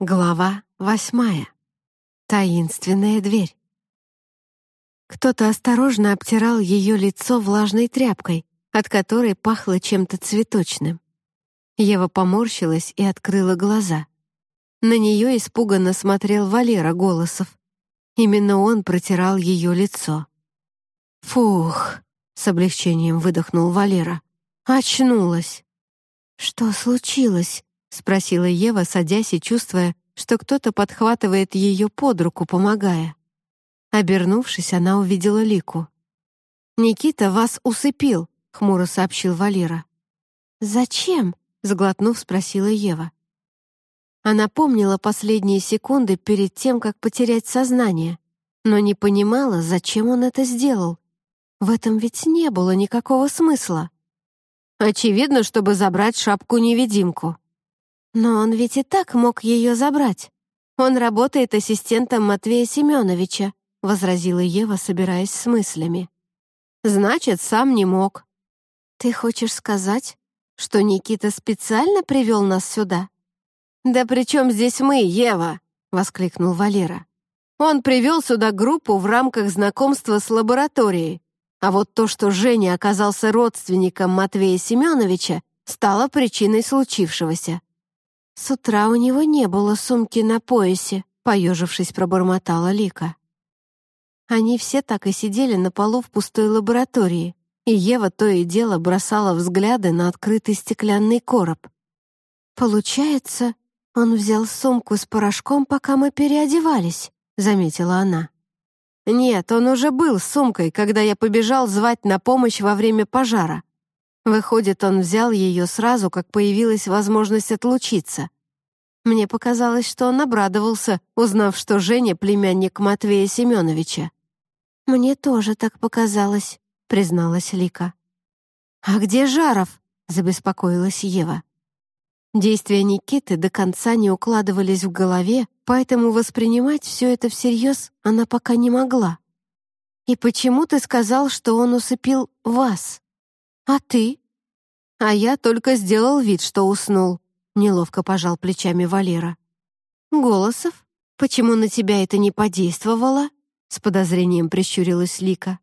Глава восьмая. Таинственная дверь. Кто-то осторожно обтирал ее лицо влажной тряпкой, от которой пахло чем-то цветочным. Ева поморщилась и открыла глаза. На нее испуганно смотрел Валера Голосов. Именно он протирал ее лицо. «Фух!» — с облегчением выдохнул Валера. «Очнулась!» «Что случилось?» — спросила Ева, садясь и чувствуя, что кто-то подхватывает ее под руку, помогая. Обернувшись, она увидела Лику. «Никита вас усыпил», — хмуро сообщил Валера. «Зачем?» — заглотнув, спросила Ева. Она помнила последние секунды перед тем, как потерять сознание, но не понимала, зачем он это сделал. В этом ведь не было никакого смысла. Очевидно, чтобы забрать шапку-невидимку. Но он ведь и так мог ее забрать. Он работает ассистентом Матвея Семеновича, возразила Ева, собираясь с мыслями. Значит, сам не мог. Ты хочешь сказать, что Никита специально привел нас сюда? Да при чем здесь мы, Ева? воскликнул Валера. Он привел сюда группу в рамках знакомства с лабораторией. А вот то, что Женя оказался родственником Матвея Семеновича, стало причиной случившегося. «С утра у него не было сумки на поясе», — поежившись, пробормотала Лика. Они все так и сидели на полу в пустой лаборатории, и Ева то и дело бросала взгляды на открытый стеклянный короб. «Получается, он взял сумку с порошком, пока мы переодевались», — заметила она. «Нет, он уже был с сумкой, когда я побежал звать на помощь во время пожара. Выходит, он взял ее сразу, как появилась возможность отлучиться. Мне показалось, что он обрадовался, узнав, что Женя — племянник Матвея Семеновича. «Мне тоже так показалось», — призналась Лика. «А где Жаров?» — забеспокоилась Ева. Действия Никиты до конца не укладывались в голове, поэтому воспринимать все это всерьез она пока не могла. «И почему ты сказал, что он усыпил вас?» «А ты?» «А я только сделал вид, что уснул», — неловко пожал плечами Валера. «Голосов, почему на тебя это не подействовало?» — с подозрением прищурилась Лика.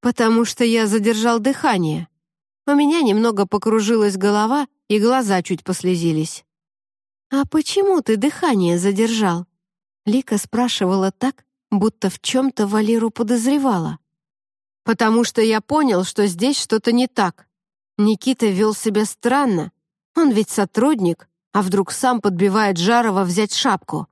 «Потому что я задержал дыхание. У меня немного покружилась голова, и глаза чуть послезились». «А почему ты дыхание задержал?» Лика спрашивала так, будто в чем-то Валеру подозревала. «Потому что я понял, что здесь что-то не так. Никита вел себя странно. Он ведь сотрудник, а вдруг сам подбивает Жарова взять шапку.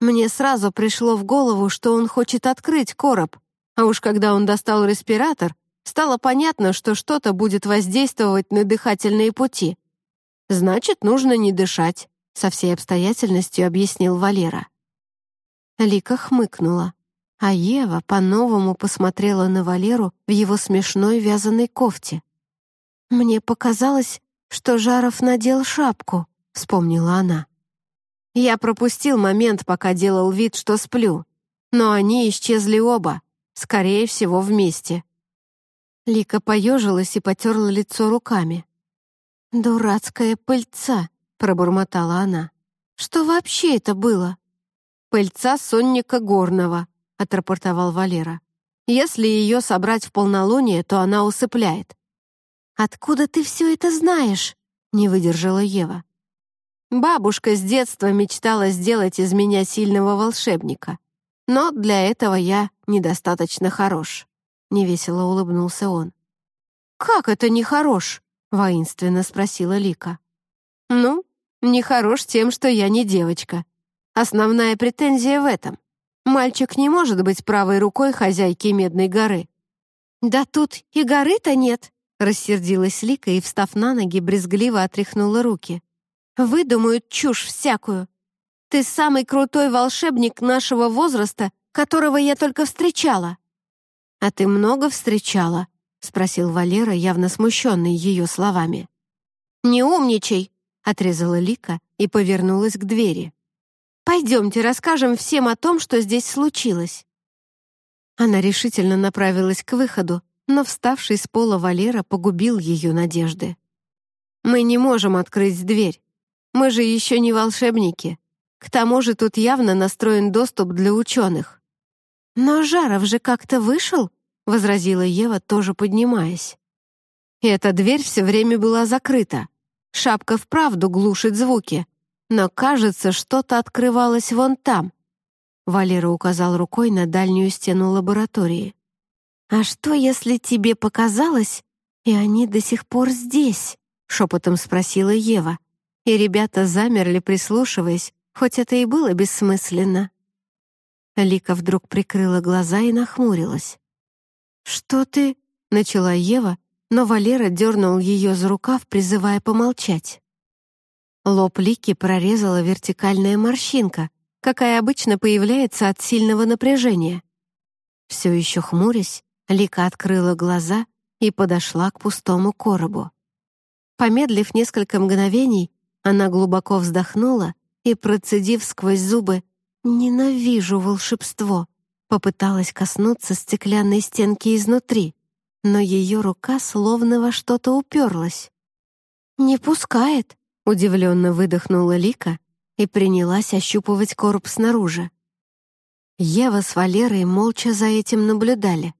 Мне сразу пришло в голову, что он хочет открыть короб, а уж когда он достал респиратор, стало понятно, что что-то будет воздействовать на дыхательные пути. Значит, нужно не дышать, со всей обстоятельностью объяснил Валера. Лика хмыкнула. А Ева по-новому посмотрела на Валеру в его смешной вязаной кофте. «Мне показалось, что Жаров надел шапку», — вспомнила она. «Я пропустил момент, пока делал вид, что сплю, но они исчезли оба, скорее всего, вместе». Лика поежилась и потерла лицо руками. «Дурацкая пыльца», — пробормотала она. «Что вообще это было?» «Пыльца сонника горного», отрапортовал Валера. «Если ее собрать в полнолуние, то она усыпляет». «Откуда ты все это знаешь?» — не выдержала Ева. «Бабушка с детства мечтала сделать из меня сильного волшебника. Но для этого я недостаточно хорош», — невесело улыбнулся он. «Как это не хорош?» — воинственно спросила Лика. «Ну, не хорош тем, что я не девочка. Основная претензия в этом. Мальчик не может быть правой рукой хозяйки Медной горы. «Да тут и горы-то нет», — рассердилась Лика и, встав на ноги, брезгливо отряхнула руки. «Выдумают чушь всякую. Ты самый крутой волшебник нашего возраста, которого я только встречала». «А ты много встречала?» — спросил Валера, явно смущенный ее словами. «Не умничай!» — отрезала Лика и повернулась к двери. Пойдемте, расскажем всем о том, что здесь случилось». Она решительно направилась к выходу, но вставший с пола Валера погубил ее надежды. «Мы не можем открыть дверь. Мы же еще не волшебники. К тому же тут явно настроен доступ для ученых. «Но Жаров же как-то вышел», — возразила Ева, тоже поднимаясь. Эта дверь все время была закрыта. Шапка вправду глушит звуки, но, кажется, что-то открывалось вон там. Валера указал рукой на дальнюю стену лаборатории. «А что, если тебе показалось, и они до сих пор здесь?» — шепотом спросила Ева. И ребята замерли, прислушиваясь, хоть это и было бессмысленно. Лика вдруг прикрыла глаза и нахмурилась. «Что ты?» — начала Ева, но Валера дернул ее за рукав, призывая помолчать. Лоб Лики прорезала вертикальная морщинка, какая обычно появляется от сильного напряжения. Все еще хмурясь, Лика открыла глаза и подошла к пустому коробу. Помедлив несколько мгновений, она глубоко вздохнула и, процедив сквозь зубы «Ненавижу волшебство», попыталась коснуться стеклянной стенки изнутри но ее рука словно во что-то уперлась. «Не пускает», — удивленно выдохнула Лика и принялась ощупывать короб снаружи. Ева с Валерой молча за этим наблюдали.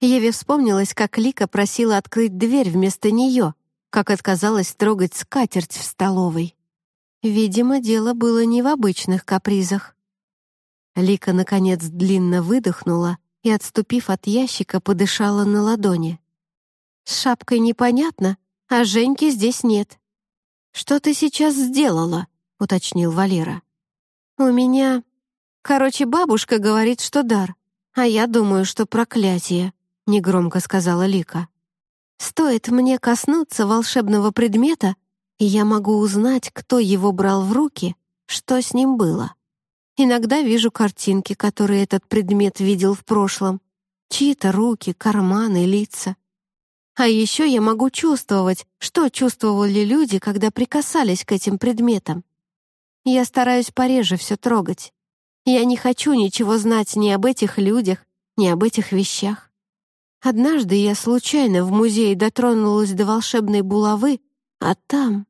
Еве вспомнилось, как Лика просила открыть дверь вместо нее, как отказалась трогать скатерть в столовой. Видимо, дело было не в обычных капризах. Лика, наконец, длинно выдохнула и, отступив от ящика, подышала на ладони. «С шапкой непонятно, а Женьки здесь нет». «Что ты сейчас сделала?» — уточнил Валера. «У меня... Короче, бабушка говорит, что дар, а я думаю, что проклятие», — негромко сказала Лика. «Стоит мне коснуться волшебного предмета, и я могу узнать, кто его брал в руки, что с ним было». Иногда вижу картинки, которые этот предмет видел в прошлом. Чьи-то руки, карманы, лица. А еще я могу чувствовать, что чувствовали люди, когда прикасались к этим предметам. Я стараюсь пореже все трогать. Я не хочу ничего знать ни об этих людях, ни об этих вещах. Однажды я случайно в музее дотронулась до волшебной булавы, а там...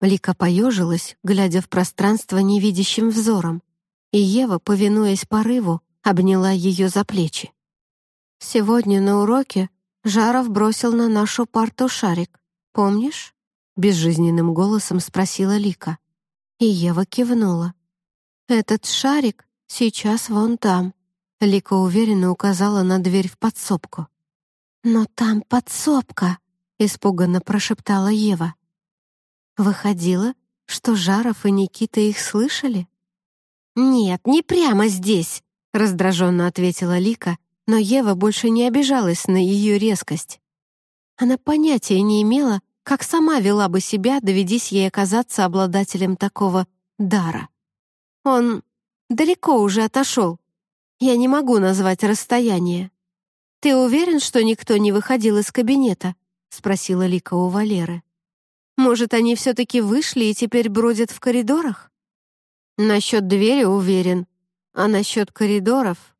Лика поежилась, глядя в пространство невидящим взором, и Ева, повинуясь порыву, обняла ее за плечи. «Сегодня на уроке Жаров бросил на нашу парту шарик. Помнишь?» — безжизненным голосом спросила Лика. И Ева кивнула. «Этот шарик сейчас вон там», — Лика уверенно указала на дверь в подсобку. «Но там подсобка», — испуганно прошептала Ева. Выходило, что Жаров и Никита их слышали? «Нет, не прямо здесь», — раздраженно ответила Лика, но Ева больше не обижалась на ее резкость. Она понятия не имела, как сама вела бы себя, доведись ей оказаться обладателем такого дара. Он далеко уже отошел. Я не могу назвать расстояние. «Ты уверен, что никто не выходил из кабинета?» — спросила Лика у Валеры. Может, они все-таки вышли и теперь бродят в коридорах? Насчет двери уверен. А насчет коридоров?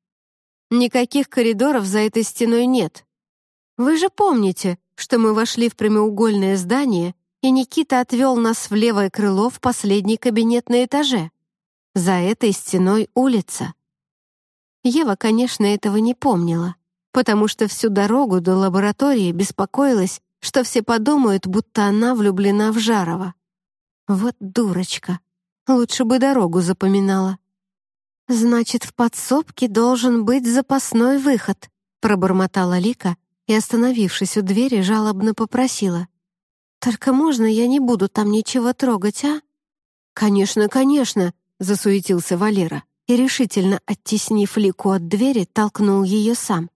Никаких коридоров за этой стеной нет. Вы же помните, что мы вошли в прямоугольное здание, и Никита отвел нас в левое крыло в последний кабинет на этаже. За этой стеной улица. Ева, конечно, этого не помнила, потому что всю дорогу до лаборатории беспокоилась, что все подумают, будто она влюблена в Жарова. Вот дурочка. Лучше бы дорогу запоминала. «Значит, в подсобке должен быть запасной выход», пробормотала Лика и, остановившись у двери, жалобно попросила. «Только можно я не буду там ничего трогать, а?» «Конечно, конечно», — засуетился Валера и, решительно оттеснив Лику от двери, толкнул ее сам.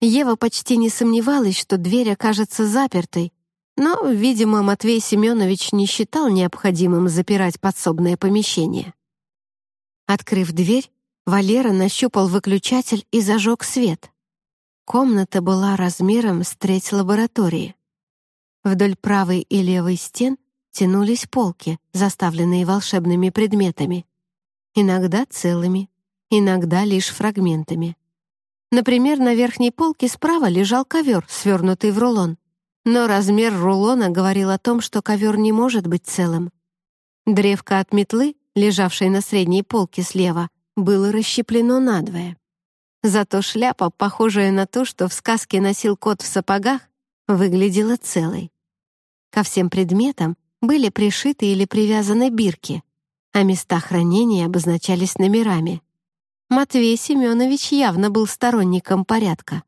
Ева почти не сомневалась, что дверь окажется запертой, но, видимо, Матвей Семенович не считал необходимым запирать подсобное помещение. Открыв дверь, Валера нащупал выключатель и зажег свет. Комната была размером с треть лаборатории. Вдоль правой и левой стен тянулись полки, заставленные волшебными предметами. Иногда целыми, иногда лишь фрагментами. Например, на верхней полке справа лежал ковер, свернутый в рулон. Но размер рулона говорил о том, что ковер не может быть целым. Древко от метлы лежавшей на средней полке слева, было расщеплено надвое. Зато шляпа, похожая на то, что в сказке носил кот в сапогах, выглядела целой. Ко всем предметам были пришиты или привязаны бирки, а места хранения обозначались номерами. Матвей Семенович явно был сторонником порядка.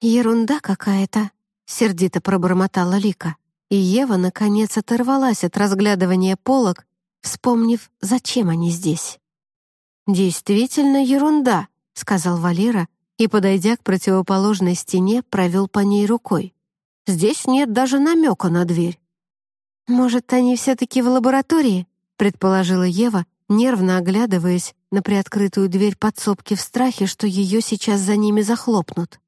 «Ерунда какая-то», — сердито пробормотала Лика. И Ева, наконец, оторвалась от разглядывания полок, вспомнив, зачем они здесь. «Действительно ерунда», — сказал Валера и, подойдя к противоположной стене, провел по ней рукой. «Здесь нет даже намека на дверь». «Может, они все-таки в лаборатории?» — предположила Ева, нервно оглядываясь на приоткрытую дверь подсобки в страхе, что ее сейчас за ними захлопнут.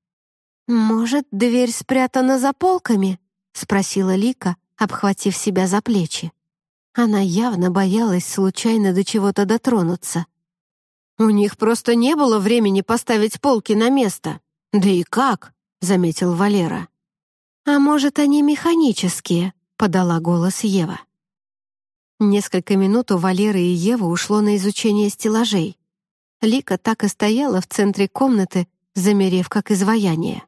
«Может, дверь спрятана за полками?» — спросила Лика, обхватив себя за плечи. Она явно боялась случайно до чего-то дотронуться. «У них просто не было времени поставить полки на место. Да и как?» — заметил Валера. «А может, они механические?» — подала голос Ева. Несколько минут у Валеры и Евы ушло на изучение стеллажей. Лика так и стояла в центре комнаты, замерев как изваяние.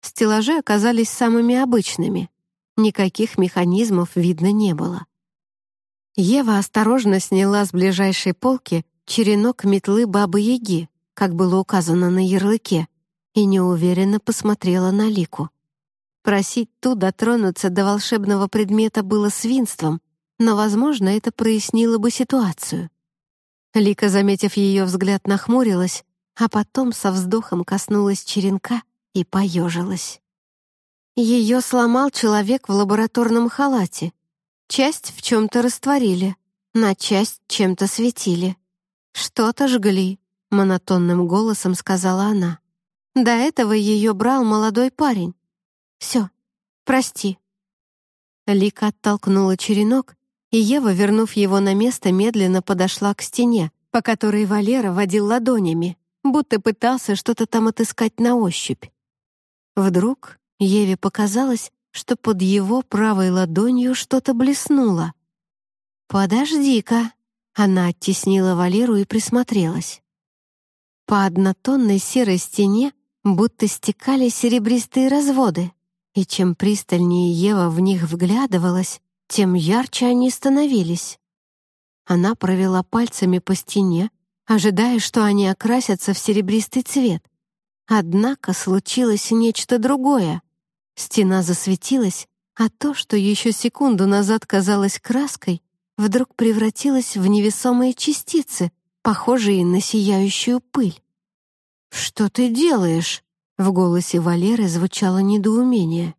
Стеллажи оказались самыми обычными. Никаких механизмов видно не было. Ева осторожно сняла с ближайшей полки черенок метлы Бабы-Яги, как было указано на ярлыке, и неуверенно посмотрела на Лику. Просить ту дотронуться до волшебного предмета было свинством, но, возможно, это прояснило бы ситуацию. Лика, заметив ее взгляд, нахмурилась, а потом со вздохом коснулась черенка и поежилась. Ее сломал человек в лабораторном халате. Часть в чем-то растворили, на часть чем-то светили. «Что-то жгли», — монотонным голосом сказала она. До этого ее брал молодой парень. «Все, прости». Лика оттолкнула черенок и Ева, вернув его на место, медленно подошла к стене, по которой Валера водил ладонями, будто пытался что-то там отыскать на ощупь. Вдруг Еве показалось, что под его правой ладонью что-то блеснуло. «Подожди-ка!» — она оттеснила Валеру и присмотрелась. По однотонной серой стене будто стекали серебристые разводы, и чем пристальнее Ева в них вглядывалась, тем ярче они становились. Она провела пальцами по стене, ожидая, что они окрасятся в серебристый цвет. Однако случилось нечто другое. Стена засветилась, а то, что еще секунду назад казалось краской, вдруг превратилось в невесомые частицы, похожие на сияющую пыль. «Что ты делаешь?» — в голосе Валеры звучало недоумение.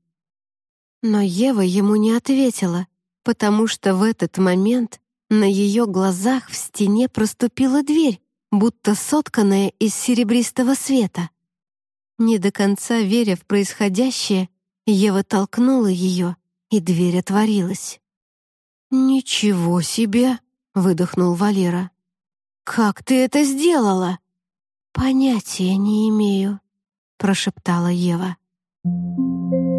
Но Ева ему не ответила, потому что в этот момент на ее глазах в стене проступила дверь, будто сотканная из серебристого света. Не до конца веря в происходящее, Ева толкнула ее, и дверь отворилась. «Ничего себе!» — выдохнул Валера. «Как ты это сделала?» «Понятия не имею», — прошептала Ева. Thank you.